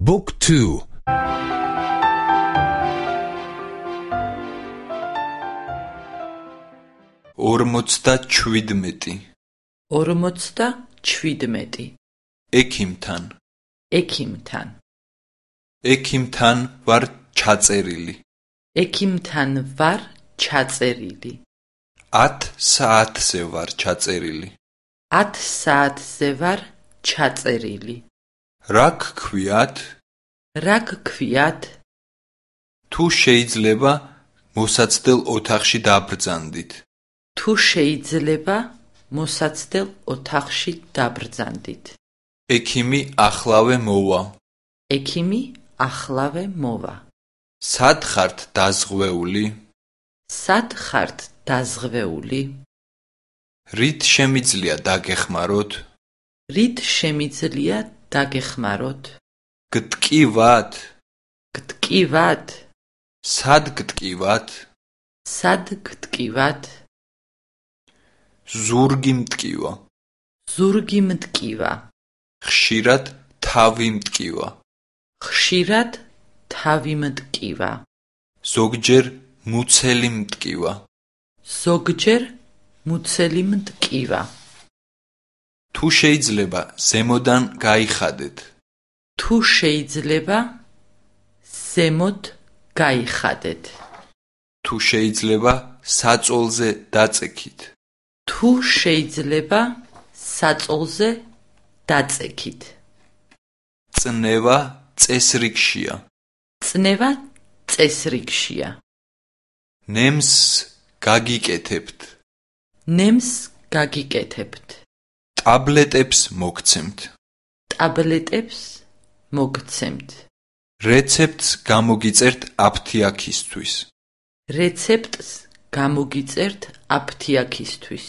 Book 2 47 47 ექიმთან. ექიმთან. ექიმთან ვარ ჩაწერილი. ექიმთან ვარ ჩაწერილი. 10 საათზე ვარ ჩაწერილი. 10 საათზე ვარ ჩაწერილი რა გქვიათ? რა გქვიათ? თუ შეიძლება მოსაცდელ ოთახში დაბრძანდით. თუ შეიძლება მოსაცდელ ოთახში დაბრძანდით. ექიმი ახლავე მოვა. ექიმი ახლავე მოვა. სად ხართ დაზღვეული? სად ხართ დაზღვეული? რით შემიძლია დაგეხმაროთ? რით შემიძლია დაგეხმაროთ. გტკივათ. გტკივათ. სად გტკივათ? სად გტკივათ? ზურგი მტკივა. ზურგი მტკივა. ხშირად თავი მტკივა. ხშირად თავი მტკივა. ზოგჯერ მუცელი მტკივა. ზოგჯერ მუცელი მტკივა თუ შეიძლება ზემოდან გაიხადეთ. თუ შეიძლება ზემოთ გაიხადეთ. თუ შეიძლება საწოლზე დაწექით. თუ შეიძლება საწოლზე დაწექით. წნევა წესრიგშია. წნევა წესრიგშია. ნემს გაგიკეთებთ. ნემს გაგიკეთებთ ტაბლეტებს მოგცემთ. ტაბლეტებს მოგცემთ. რეცეპტს გამოგიწერთ აფთიაქისთვის. რეცეპტს გამოგიწერთ აფთიაქისთვის